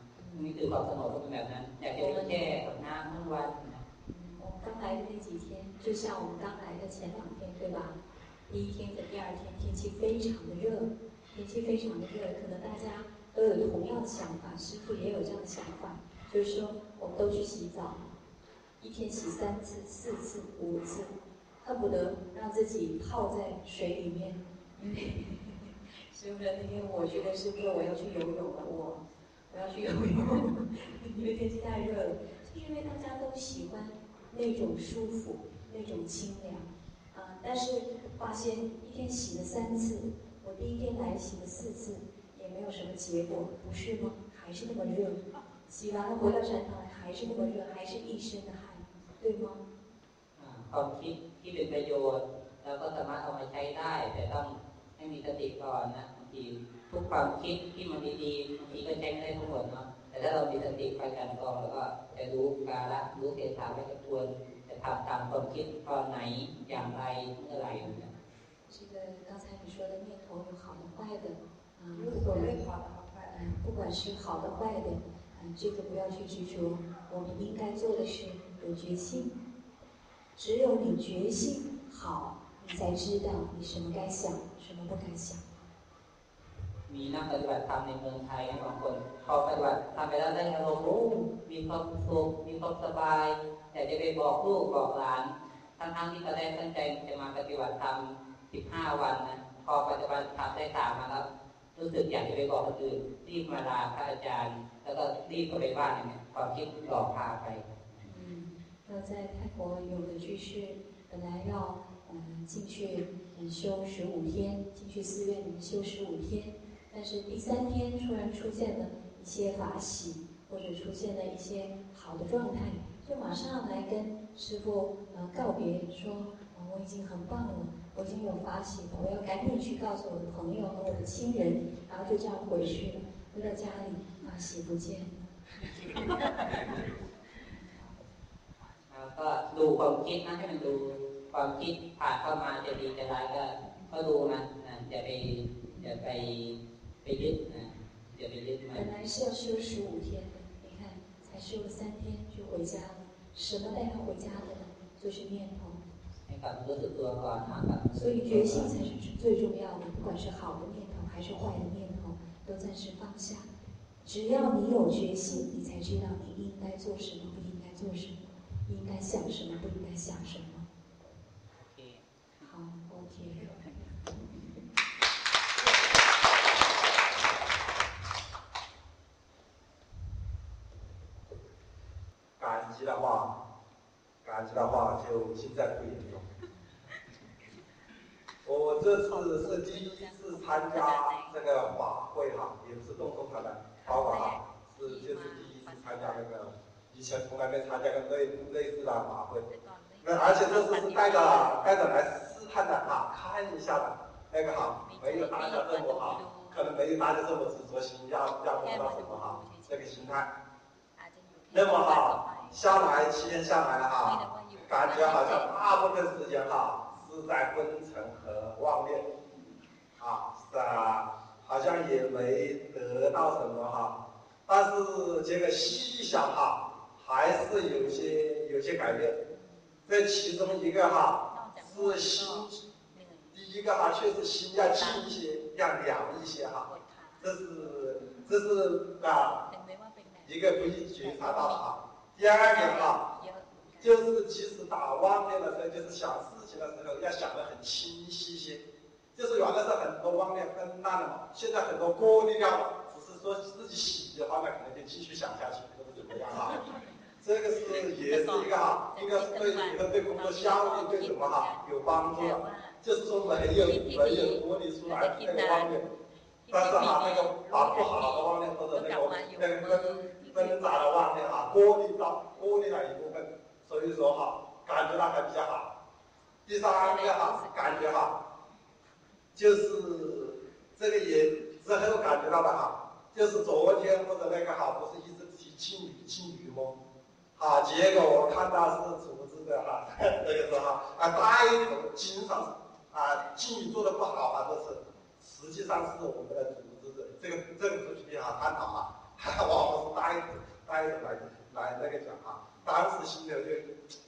นี่คือความสงบก็เป็นแบบนั้นอยากจะไปแช่กับน้ำทั้งวัน
我们刚来的那几天，就像我们刚来的前两天，对吧？第一天和第二天天气非常的热，天气非常的热，可能大家都有同样的想法，师傅也有这样的想法，就是说我们都去洗澡，一天洗三次、四次、五次， 恨不得让自己泡在水里面。因为是不是那天我觉得是不是我要去游泳了我我要去游泳。因为天气太热了就是因为大家都喜欢那种舒服那种清凉。啊但是发现一天洗了三次我第一天来洗了四次也没有什么结果不是吗？还是那么热。洗完了回到山上来还是那么热还是一身的汗对吗？
啊好停ที่เป็นประโยชน์เราก็สามารถเอามาใช้ได้ แต่ต้องให้มีสติก่อนนะบางทีทุกความคิดที่มันดีๆบางทีก็ใช้ไม่ได้ทั้งหมดเนาะแต่ถ้าเรามีสติคอยกันกองแล้วก็จะรู้กาละรู้เหตุการณ์ไม่จะควรจะทำตามความคิดตอนไหนอย่างไรเมื่อไหร่
这个刚才你说的念头有好的坏的啊，不管好的好坏，不管是好的坏的，嗯，这个不要去执着。我们应该做的是有决心， 只有你决心好，你才知道你什么该想，什么不该想。
มีนักปฏิบัติธรรมในเมืองไทยบางคนพอปฏิบัติทำไปแล้วได้อารมณ์โอ้มีความสุขมีความสบาย แต่จะไปบอกลูกบอกหลานทั้งๆที่ตอนแรกตั้งใจจะมาปฏิบัติธรรม สิบห้าวันนะพอปัจจุบันทำได้สามมาแล้วรู้สึกอยากจะไปบอกคนอื่นรีบมาลาพระอาจารย์ แล้วก็รีบเข้าไปบ้านเนี่ยความคิดหลอกพาไป
嗯， 那在泰国有的居士本来要嗯进去嗯修十五天，进去寺院修十五天，但是第三天突然出现了一些法喜，或者出现了一些好的状态，就马上来跟师父呃告别说，我已经很棒了。我已经有法喜了，我要赶紧去告诉我的朋友和我的亲人，然后就这样回去了，回到家里发喜不见
了。ก็ดูความคิดนะให้มันดูความคิดผ่านเข้ามาจะดีจะร้ายก็ก็ดูมันจะไปจะไปไปยึดนะจะไปยึดมัน
本来是要修十五天的，你看才修了三天就回家了，什么带他回家的呢？就是念头。所以决心才是最重要的，不管是好的念头还是坏的念头，都暂时放下。只要你有决心，你才知道你应该做什么，不应该做什么， 应该想什么，不应该想什么。好，OK。
感激的话。感激的话就现在不严重。我这次是第一次参加这个法会哈，也是动动他的，包括哈是就是第一次参加那个，以前从来没参加过类类似的法会。那而且这次是带着带着来试探的哈，看一下的，那个哈没有大家这么哈，可能没有大家这么执着心，要要得到什么哈，那个心态。那么哈。下来七天下来哈，感觉好像大部分时间哈是在昏沉和妄念，啊是啊，好像也没得到什么哈，但是这个细想哈，还是有些有些改变。这其中一个哈是心，第一个哈确实心要静一些，要凉一些哈，这是这是啊一个不易觉察到的哈。第二点哈，就是即使打妄念的时候，就是想事情的时候，要想得很清晰些。就是原来是很多妄念很淡的嘛，现在很多过滤掉了，只是说自己喜欢的，可能就继续想下去，或者怎么样哈。这个是也是一个哈，应该是对以后对工作效率对什么哈有帮助的。就是说没有没有过滤出来那个方面，但是哈那个把不好的方面或者那个那个。挣扎的方面哈，过滤到过滤了一部分，所以说哈，感觉到还比较好。第三个哈，感觉哈，就是这个也之后感觉到的哈，就是昨天或者那个哈，不是一直提禁语禁语吗？好，结果我看到是组织的哈，那个是哈，啊带头经常啊禁语做的不好啊，这是。实际上是我们的组织的这个这个主题哈探讨啊。我们是带着带着来来那个讲哈，当时心头就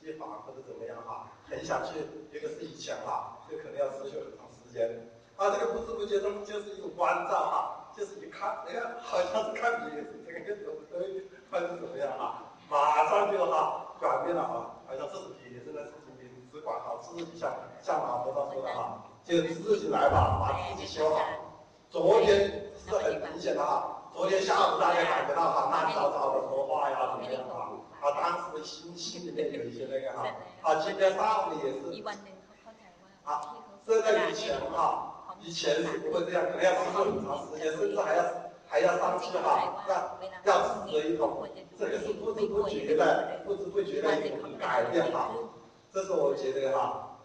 一烦或者怎么样哈，很想去，一个是以前哈，就可能要持续很长时间，啊，这个不知不觉中就是一种关照哈，就是一看，哎呀，好像是看别人这个怎么对，或者怎么样哈，马上就哈转变了啊，好像这是别人的事情，你只管好自己，像像马和尚说的哈，就自己来吧，把自己修好。昨天是很明显的哈。昨天下午大家感觉到哈乱糟糟的说话呀怎么样哈？啊，当时心心里面有一些那个哈。啊，今天上午也是。啊，这个以前哈，以前是不会这样，可能要持续很长时间，甚至还要还要上去哈，要要指责一种，这个是不知不觉的，不知不觉的一种改变哈。这是我觉得哈。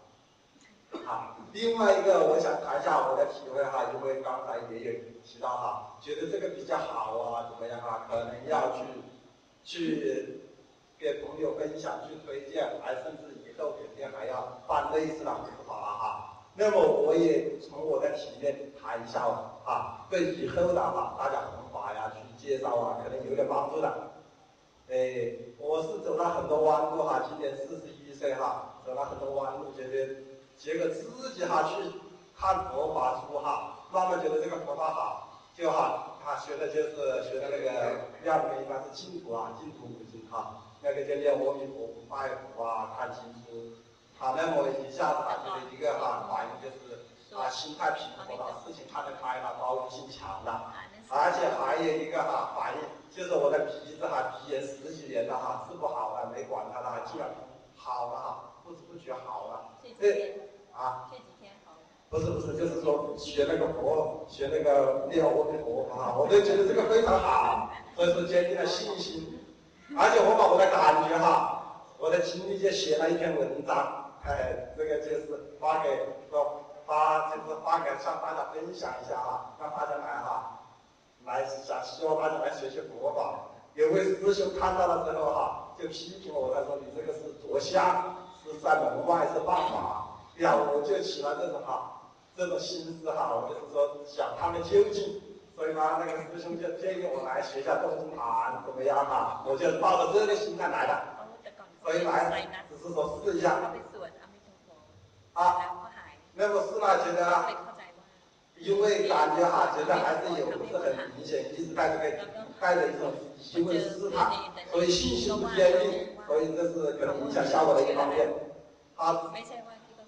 好，另外一个我想谈一下我的体会哈，因为刚才也有提到哈，觉得这个比较好啊，怎么样啊？可能要去去给朋友分享、去推荐，还甚至以后肯定还要办类似的。那么我也从我的体验谈一下哦啊，对以后的哈，大家弘法呀、去介绍啊，可能有点帮助的。哎，我是走了很多弯路哈，今年四十一岁哈，走了很多弯路，觉得。结果自己哈去看佛法书哈，慢慢觉得这个佛法好，就哈他学的就是学的那个庙里面一般是净土啊，净土五经哈，那个就念阿弥陀佛、拜佛啊、看经书，好，那我一下子哈觉得一个哈反应就是啊，心态平和了，事情看得开了，包容性强了，而且还有一个哈反应，就是我的鼻子哈，鼻炎十几年了哈，治不好了，没管它了，竟然好了哈，不知不觉好了。
这
啊？
这几天好了？
不是不是，就是说学那个佛，学那个念阿弥陀佛哈，我都觉得这个非常好，所以说坚定了信心，而且我把我的感觉哈，我的经历就写了一篇文章，哎，这个就是发给说。发就是发给向大家分享一下哈，让大家来哈，来想希望大家来学习佛法。有位师兄看到了之后哈，就批评我，他说你这个是着相，是在门外是犯法。呀，我就起了这种哈，这种心思哈，我就是说想他们究竟。所以呢，那个师兄就建议我来学一下东经坛，怎么样哈？我就抱着这个心态来的。所以来只是说试一下。啊。那么是呢，觉得，因为感觉哈，觉得还是有不是很明显，一直带这个带着一种因为试探，所以信心不坚定，所以这是可能影响效果的一方面。啊，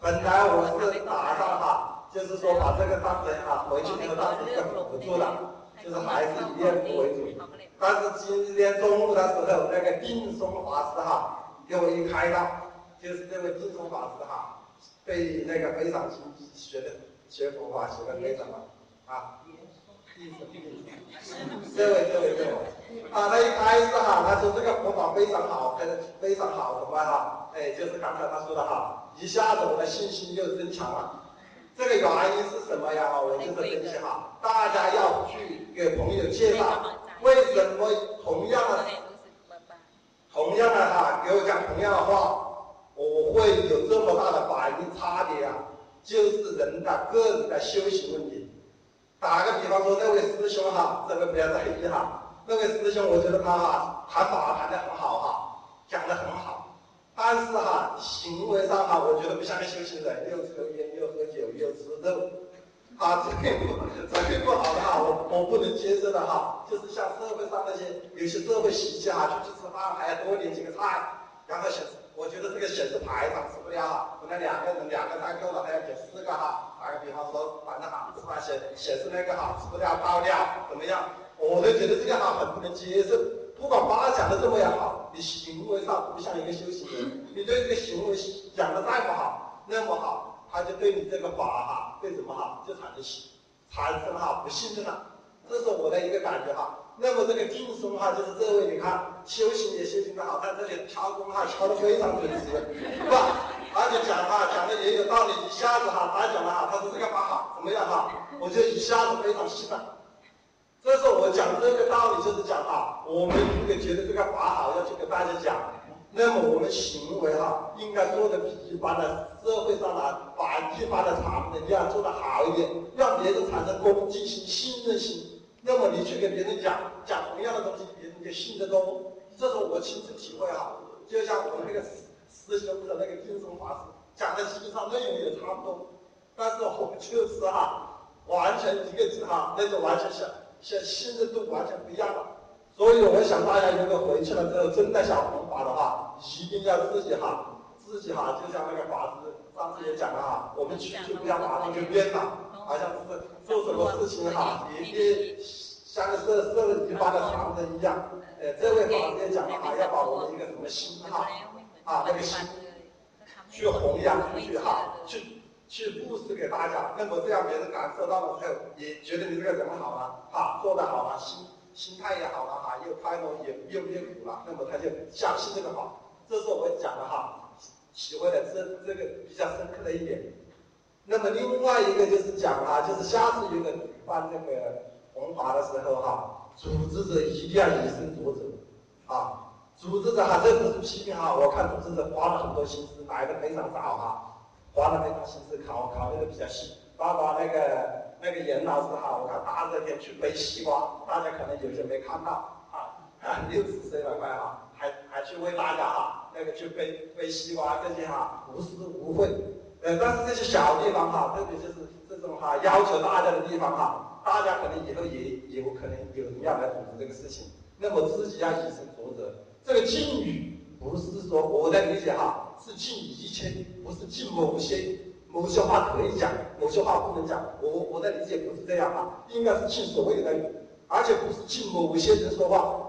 本来我是打算哈，就是说把这个当成哈回去以后当成一个辅助的，就是还是以练功为主。但是今天中午的时候，那个定松法师哈给我一开导，就是这位定松法师哈。被那个非常学的学佛法学的非常好啊，这位这位这位，啊，他一开始哈，他说这个佛法非常好，非常非常好，怎么哈？哎，就是刚才他说的哈，一下子我的信心就增强了。这个原因是什么呀？我就是分析哈，大家要去给朋友介绍，为什么同样的同样的哈，给我讲同样的话。会有这么大的反应差别啊，就是人的个人的修行问题。打个比方说，那位师兄哈，这个不要在意哈。那位师兄，我觉得他哈谈法谈的很好哈，讲的很好，但是哈行为上哈，我觉得不像个修行人，又抽烟又喝酒又吃肉，啊，这个不这个不好的哈，我我不能接受的哈。就是像社会上那些有些社会习气哈，出去吃饭还要多点几个菜，然后想。我觉得这个显示排场吃不了哈，本来两个人两个太够了，还要点四个哈。打个比方说，反正哈，是吧？显显示那个哈吃不掉倒掉怎么样？我都觉得这个哈很不能接受。不管爸讲的这么样好，你行为上不像一个修行人，你对这个行为讲的再不好，那么好，他就对你这个法哈，对什么哈，就产生产生哈不信任了。这是我的一个感觉哈。那么这个定松哈，就是这位你看修行也修行的好，在这里敲钟哈敲的非常准时，是吧？而且讲哈讲的也有道理，一下子哈他讲了哈，他说这个法好怎么样哈，我就一下子非常信了。这是我讲这个道理，就是讲哈，我们如果觉得这个法好，要去跟大家讲，那么我们行为哈应该做的比一般的社会上的把一般的常人要做的好一点，让别人产生攻击性、信任心。那么你去给别人讲讲同样的东西，别人就信得多。这是我亲自体会哈。就像我们那个师师兄的那个净松法师讲的，实际上内容也差不多，但是我们就是哈，完全一个字哈，那种完全是像信任度完全不一样了。所以我想大家如果回去了之后真的想弘法的话，一定要自己哈，自己哈，就像那个法师上次也讲了哈，我们去就不要马上就变了。好像是做什么事情哈，一定像个社社一般的常人一样。呃，这位法师讲了哈，要把我们一个什么心哈，啊那个心去弘扬出去哈，去去布施给大家。那么这样别人感受到了之后，也觉得你这个人好了，哈，做得好了，心心态也好了哈，又开朗也又变苦了，那么他就相信这个好。这是我讲的哈，体会的这这个比较深刻的一点。那么另外一个就是讲啊，就是下次有个举办这个弘法的时候哈，组织者一定要以身作则，啊，组织者哈，这不是批评哈，我看组织者花了很多心思，来的非常早哈，花了非常心思考考虑的比较细，包括那个那个严老师哈，我看大热天去背西瓜，大家可能有些没看到啊，六十岁了快哈，还还去为大家哈那个去背背西瓜这些哈，无私无悔。呃，但是这些小地方哈，特别就是这种哈要求大家的地方哈，大家可能以后也也有可能有人要来组织这个事情，那么自己要以身作则。这个禁语不是说我的理解哈，是禁一切，不是禁某些某些话可以讲，某些话不能讲。我我的理解不是这样啊，应该是敬所有的，而且不是敬某些人说话，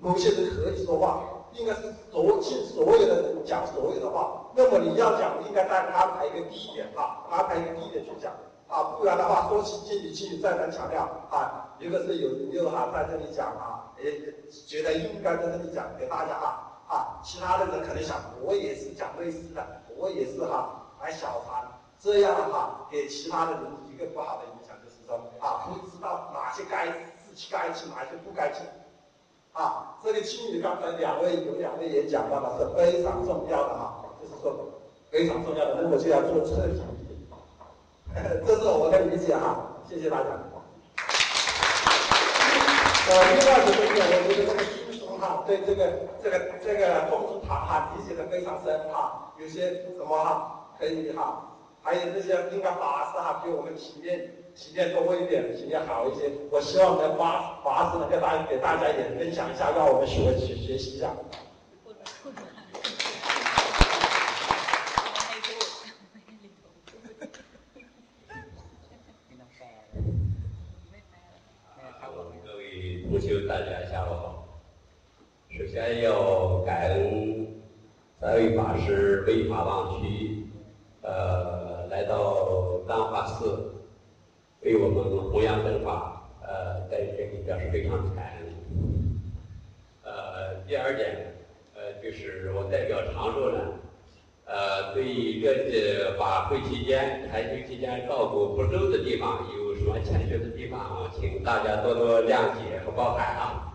某些人可以说话，应该是所敬所有的人讲所有的话。那么你要讲，应该再安排一个地点哈，安排一个地点去讲啊，不然的话说起敬语，敬语再三强调啊，一个是有有哈在这里讲啊，也觉得应该在这里讲给大家啊。啊，其他的人可能想，我也是讲类似的，我也是哈来小谈，这样的话给其他的人一个不好的影响，就是说啊，不知道哪些该事情该记，哪些不该记。啊，这个清理刚才两位有两位也讲到了，是非常重要的哈，就是说非常重要的，那么就要做彻底。这是我的理解哈，谢谢大家。呃，另外一个就是我觉得这个。哈，对这个这个这个共同谈哈理解的非常深哈，有些什么哈可以哈，还有这些应该法师哈给我们体验体验多一点，体验好一些。我希望能法法师能给大给大家也分享一下，让我们学习学习一下。
各位同学，大家下午好。首先要感恩三位法师为法忘区，呃，来到丹化寺为我们弘扬正法，呃，在这里表示非常感恩。呃，第二点，呃，就是我代表常州人，呃，对这次法会期间、禅修期间照顾不周的地方，有什么欠缺的地方，请大家多多谅解和包涵啊。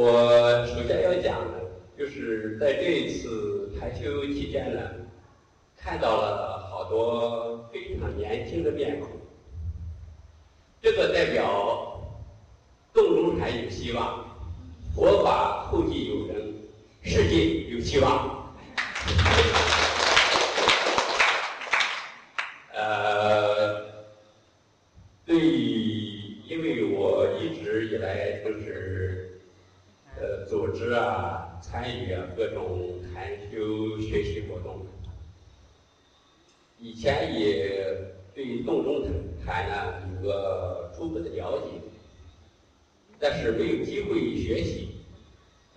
我首先要讲的，就是在这一次禅修期间呢，看到了好多非常年轻的面孔，这个代表洞中禅有希望，佛法后继有人，世界有希望。呃，对。因为我一直以来都是，呃，组织啊、参与啊各种禅修学习活动，以前也对洞中禅呢有个初步的了解，但是没有机会学习。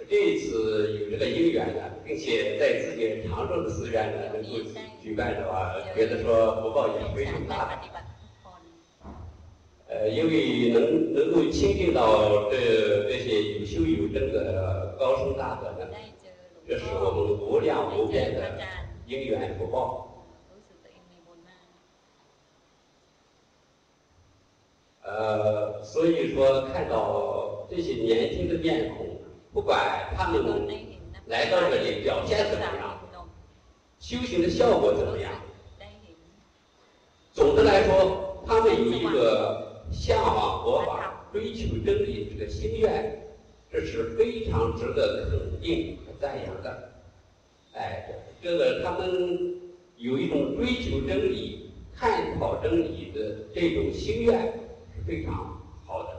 这一次有这个因缘呢，并且在自己常州的寺院呢能够举办的话，觉得说福报也非常大的。呃，因为能能够亲近到这这些有修有证的高僧大德呢，这是我们无量无边的因缘福报。呃，所以说看到这些年轻的面孔，不管他们来到这里表现怎么样，修行的效果怎么样，总的来说，他们有一个。向往佛法、追求真理这个心愿，这是非常值得肯定和赞扬的。哎，这个他们有一种追求真理、探讨真理的这种心愿是非常好的。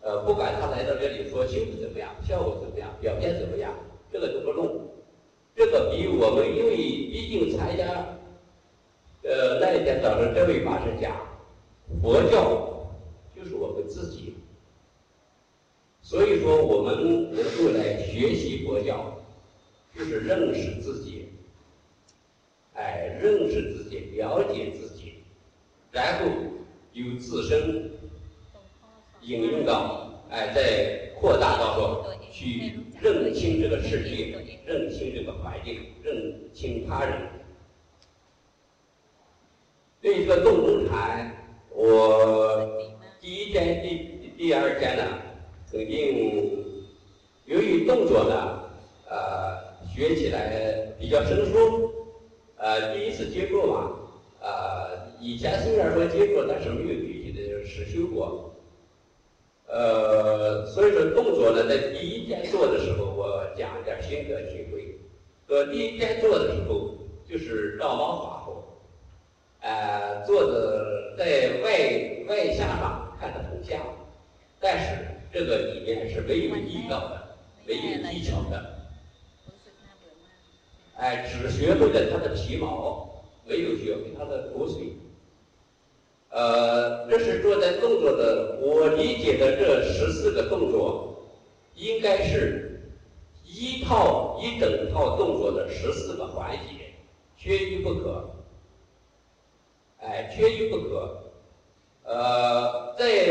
呃，不管他来到这里说修的怎么样、效果怎么样、表现怎么样，这个都不弄。这个比我们因为毕竟参加，呃，那一天早上这位法师讲佛教。就是我们自己，所以说我们能够来学习佛教，就是认识自己，哎，认识自己，了解自己，然后由自身应用到，哎，再扩大到说去认清这个世界，认清这个环境，认清他人。对这个洞中禅，我。第一天、第第二天呢，肯定由于动作呢，呃，学起来比较生疏，呃，第一次接触嘛，呃，以前虽然说接触，但是没有具体的实修过，呃，所以说动作呢，在第一天做的时候，我讲一点心得体会。说第一天做的时候，就是照猫画虎，呃，做的在外外下上。看着很像，但是这个里面是没有意道的，没有技巧的，哎，只学会了他的皮毛，没有学会他的骨髓。呃，这是做在动作的，我理解的这十四个动作，应该是一套一整套动作的十四个环节，缺一不可。哎，缺一不可。呃，在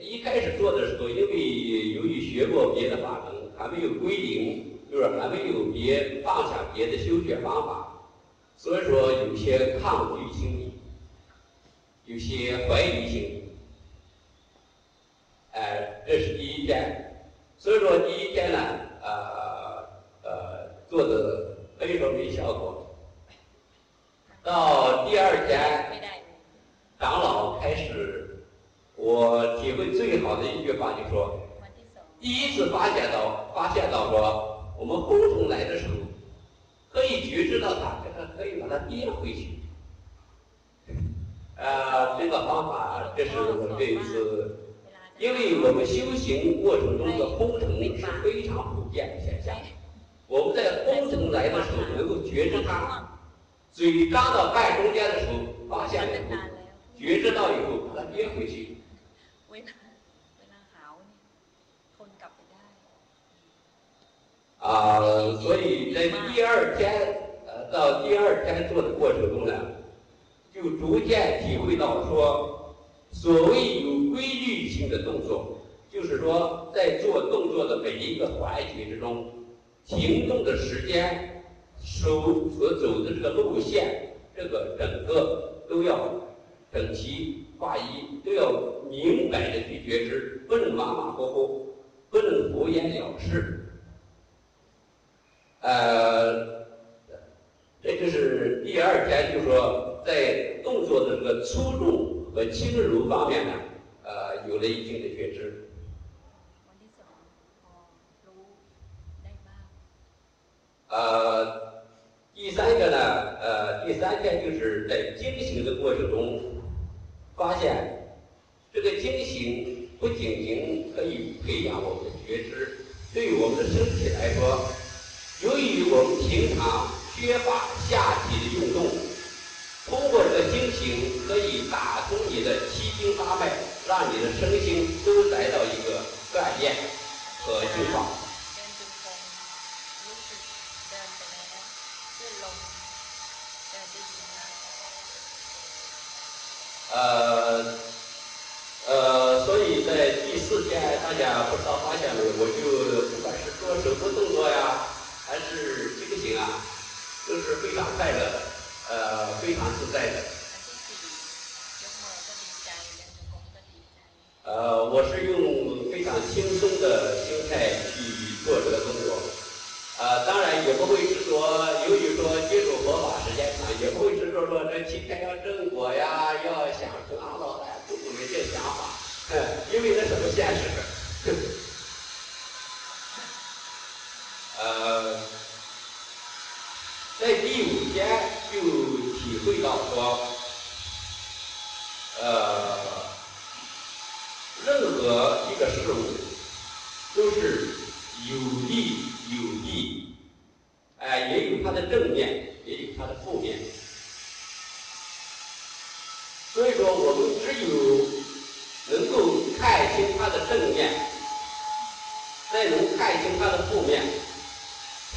一开始做的时候，因为由于学过别的法门，还没有归零，就是还没有别放下别的修学方法，所以说有些抗拒心理，有些怀疑心理。哎，这是第一天。所以说第一天呢，呃呃，做的非常没效果。到第二天，长老开始，我体会最好的一句话就说：第一次发现到，发现到说，我们风尘来的时候，可以觉知到它，这个可以把它憋回去。呃，这个方法，这是我们这一次，因为我们修行过程中的风尘是非常普遍的现象，我们在风尘来的时候能够觉知它。嘴张到半中间的时候，发现以后，觉知到以后，把它憋回去。啊，所以在第二天，呃，到第二天做的过程中呢，就逐渐体会到说，所谓有规律性的动作，就是说在做动作的每一个环节之中，停动的时间。手所走的这个路线，这个整个都要整齐划一，都要明白的去觉知，不能马马虎虎，不能敷衍了事。呃，这就是第二天，就说在动作的这个粗重和轻柔方面呢，呃，有了一定的觉知。呃。第三个呢，呃，第三天就是在精行的过程中，发现这个精行不仅仅可以培养我们的觉知，对于我们的身体来说，由于我们平常缺乏下体的运动，通过这个精行可以打通你的七经八脉，让你的身心都来到一个锻炼和净化。呃，我就不管是做什么动作呀，还是这个行啊，都是非常快乐的，呃，非常自在的。呃，我是用非常轻松的心态去做这个动作。呃，当然也不会是说，由于说接触佛法时间长，也不会是说说这七天要正果呀，要享受阿罗汉，不会有这想法，因为那是不现实。呃，在第五天就体会到说，呃，任何一个事物都是有利。有弊，哎，也有它的正面，也有它的负面。所以说，我们只有能够看清它的正面，再能看清它的负面，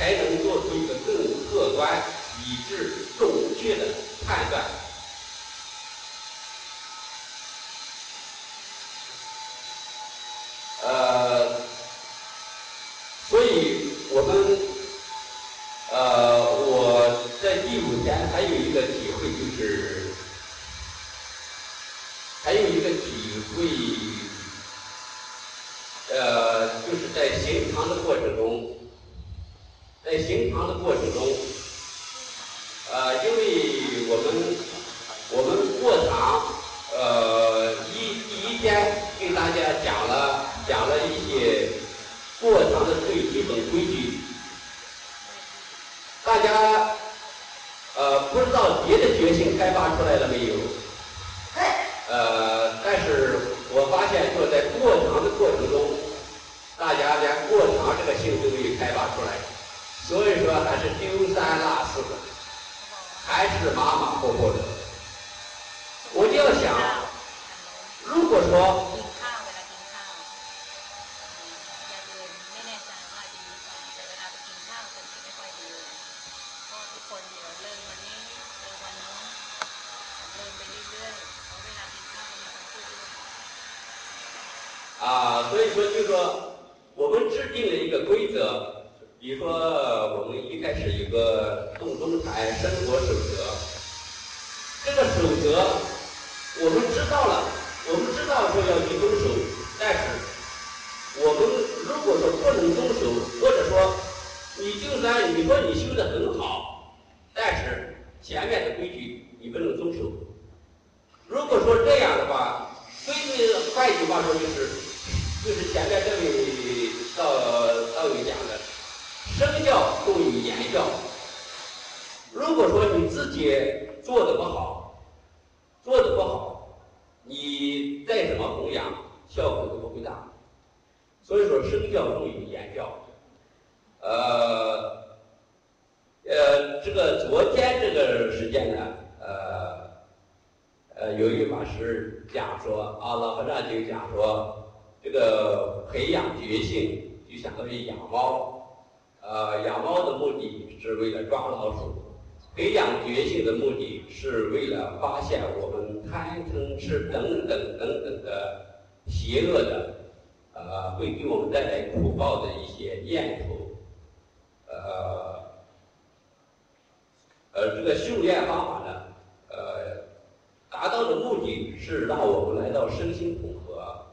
才能做出一个更客观、理智、准确的判断。呃，所以。我们，呃，我在第五天还有一个体会，就是还有一个体会，呃，就是在行堂的过程中，在行堂的过程中，呃，因为我们我们过堂，呃，一第一天给大家讲了讲了一些。过堂的最基本规矩，大家呃不知道别的觉性开发出来了没有？呃，但是我发现说在过堂的过程中，大家连过堂这个性都没有开发出来，所以说还是丢三落四的，还是马马虎虎的。我就要想，如果说。啊，所以说，就说我们制定了一个规则，比如说我们一开始有个洞中禅生活守则，这个守则我们知道了，我们知道说要去遵守，但是我们如果说不能遵守，或者说你就算你说你修的很好，但是前面的规矩你不能遵守，如果说这样的话，规矩换句话说就是。就是前面这位道道友讲的，身教重于言教。如果说你自己做的不好，做的不好，你再怎么弘扬，效果都不会大。所以说，身教重于言教。呃，呃，这个昨天这个时间呢，呃，呃，有一法师讲说，啊，老和尚就讲说。这个培养觉性就相当于养猫，呃，养猫的目的是为了抓老鼠，培养觉性的目的是为了发现我们贪嗔痴等等等等的邪恶的，呃，会给我们带来苦报的一些念头，呃，呃，这个训练方法呢，呃，达到的目的是让我们来到身心统合。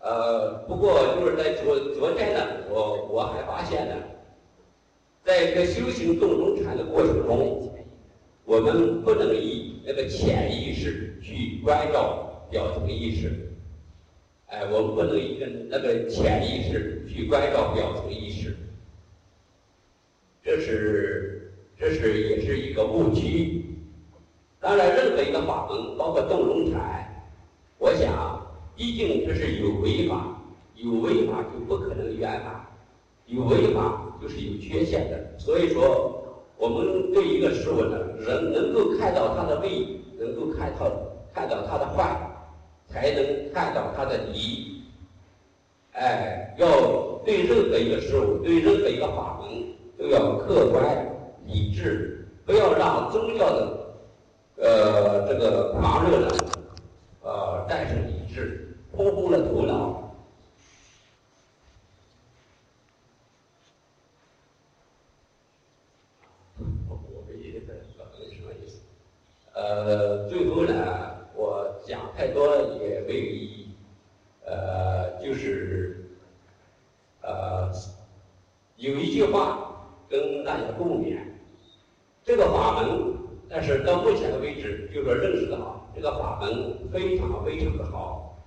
呃，不过就是在昨昨天呢，我我还发现呢，在这个修行洞中禅的过程中，我们不能以那个潜意识去关照表层意识，哎，我们不能以那个潜意识去关照表层意识，这是这是也是一个误区。当然，任何一个法门，包括洞中禅，我想。毕竟这是有违法，有违法就不可能圆满，有违法就是有缺陷的。所以说，我们对一个事物呢，人能够看到它的利，能够看到看到它的坏，才能看到它的利。哎，要对任何一个事物，对任何一个法门，都要客观理智，不要让宗教的呃这个狂热呢，呃战胜理智。模糊了头脑。我没意思，什么意思？呃，最后呢，我讲太多也没有意义。呃，就是呃，有一句话跟大家共勉：这个法门，但是到目前为止，就说认识到这个法门非常非常的好。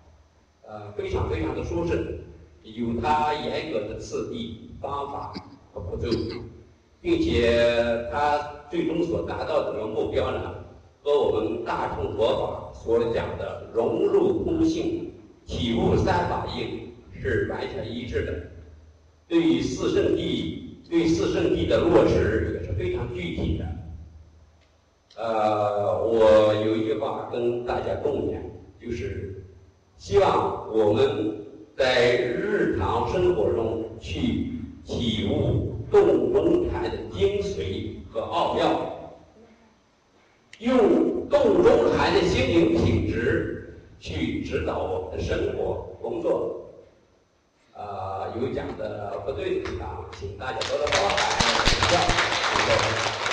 呃，非常非常的殊胜，有它严格的次第、方法和步骤，并且它最终所达到的目标呢，和我们大乘佛法所讲的融入空性、体悟三法印是完全一致的。对于四圣地，对四圣地的落实也是非常具体的。呃，我有一句话跟大家共勉，就是。希望我们在日常生活中去体悟洞中禅的精髓和奥妙，用洞中禅的心灵品质去指导我们的生活工作。啊，有讲的不对的地方，请大家多多包涵指教。
现